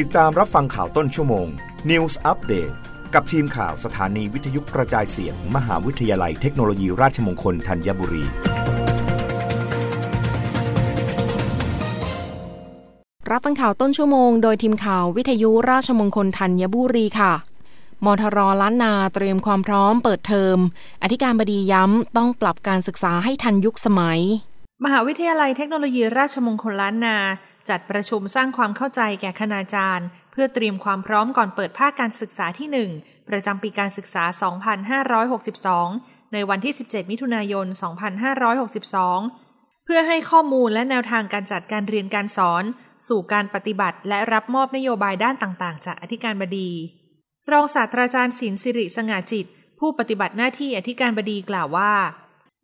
ติดตามรับฟังข่าวต้นชั่วโมง News Update กับทีมข่าวสถานีวิทยุกระจายเสียง มหาวิทยาลัยเทคโนโลยีราชมงคลธัญบุรี รับฟังข่าวต้นชั่วโมง โดยทีมข่าววิทยุราชมงคลธัญบุรีค่ะมทรล้านนาเตรียมความพร้อมเปิดเทอม อธิการบดีย้ำต้องปรับการศึกษาให้ทันยุคสมัย มหาวิทยาลัยเทคโนโลยีราชมงคลล้านนา จัดประชุมสร้างความเข้าใจแก่คณาจารย์ เพื่อเตรียมความพร้อมก่อนเปิดภาคการศึกษาที่ 1 ประจำปีการศึกษา 2562 ในวันที่ 17 มิถุนายน 2562 เพื่อให้ข้อมูลและแนวทางการจัดการเรียนการสอน สู่การปฏิบัติและรับมอบนโยบายด้านต่างๆ จากอธิการบดี รองศาสตราจารย์ศิลสิริสง่าจิต ผู้ปฏิบัติหน้าที่อธิการบดีกล่าวว่า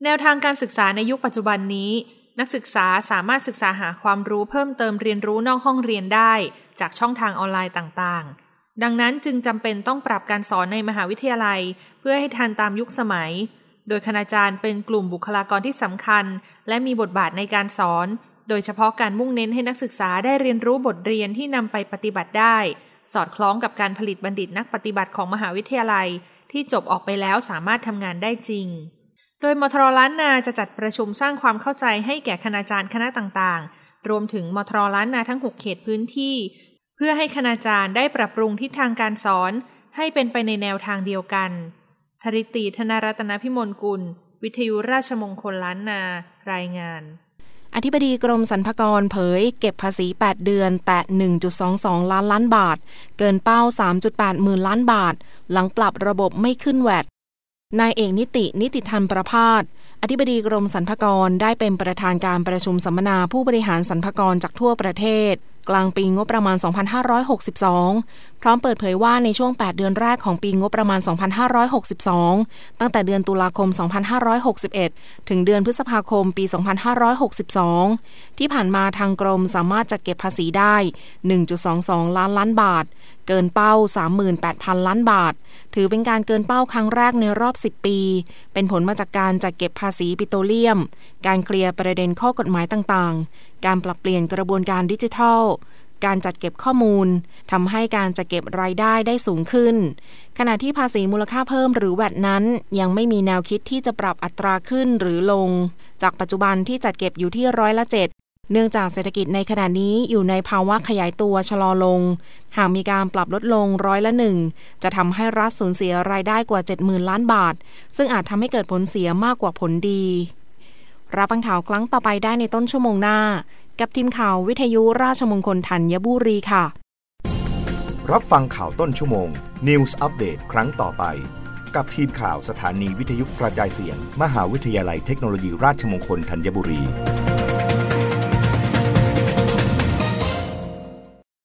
แนวทางการศึกษาในยุคปัจจุบันนี้ นักศึกษาสามารถศึกษาหาความรู้เพิ่มเติมเรียนรู้นอกห้องเรียนได้ จากช่องทางออนไลน์ต่างๆ ดังนั้นจึงจำเป็นต้องปรับการสอนในมหาวิทยาลัย เพื่อให้ทันตามยุคสมัย โดยคณาจารย์เป็นกลุ่มบุคลากรที่สำคัญ และมีบทบาทในการสอน โดยเฉพาะการมุ่งเน้นให้นักศึกษาได้เรียนรู้บทเรียนที่นำไปปฏิบัติได้ สอดคล้องกับการผลิตบัณฑิตนักปฏิบัติของมหาวิทยาลัย ที่จบออกไปแล้วสามารถทำงานได้จริง โดยมทรล้านนาจะจัดประชุมสร้างความเข้าใจให้แก่คณาจารย์คณะต่างๆ รวมถึงมทรล้านนาทั้ง 6 เขตพื้นที่ เพื่อให้คณาจารย์ได้ปรับปรุงทิศทางการสอน ให้เป็นไปในแนวทางเดียวกันธริตีธนรัตนพิมลกุล วิทยุราชมงคลล้านนา รายงาน อธิบดีกรมสรรพากรเผย เก็บภาษี 8 เดือนแต่ 1.22 ล้านล้านบาท เกินเป้า 3.8 หมื่นล้านบาท หลังปรับระบบไม่ขึ้นแวด นายเอกนิติ นิติธรรมประพาสอธิบดีกรมสรรพากรได้เป็นประธานการประชุมสัมมนาผู้บริหารสรรพากรจากทั่วประเทศ กลางปีงบประมาณ 2562 พร้อมเปิดเผยว่าในช่วง 8 เดือนแรกของปีงบประมาณ 2562 ตั้งแต่เดือนตุลาคม 2561 ถึงเดือนพฤษภาคมปี 2562 ที่ผ่านมาทางกรมสามารถจัดเก็บภาษีได้ 1.22 ล้านล้านบาท เกินเป้า 38,000 ล้านบาท ถือเป็นการเกินเป้าครั้งแรกในรอบ 10 ปี เป็นผลมาจากการจัดเก็บภาษีปิโตรเลียม การเคลียร์ประเด็นข้อกฎหมายต่างๆ การปรับเปลี่ยนกระบวนการดิจิทัล การจัดเก็บข้อมูลทำให้การจัดเก็บรายได้ได้สูงขึ้น ขณะที่ภาษีมูลค่าเพิ่มหรือแวดนั้น ยังไม่มีแนวคิดที่จะปรับอัตราขึ้นหรือลง จากปัจจุบันที่จัดเก็บอยู่ที่ร้อยละเจ็ดเนื่องจากเศรษฐกิจในขณะนี้อยู่ในภาวะขยายตัวชะลอลง หากมีการปรับลดลงร้อยละหนึ่งจะทำให้รัฐสูญเสียรายได้กว่า 70,000 ล้านบาท ซึ่งอาจทำให้เกิดผลเสียมากกว่าผลดี รับฟังข่าวครั้งต่อไปได้ในต้นชั่วโมงหน้า กับทีมข่าววิทยุราชมงคลธัญบุรีค่ะ รับฟังข่าวต้นชั่วโมง News อัปเดตครั้งต่อไป กับทีมข่าวสถานีวิทยุกระจายเสียง มหาวิทยาลัยเทคโนโลยีราชมงคลธัญบุรี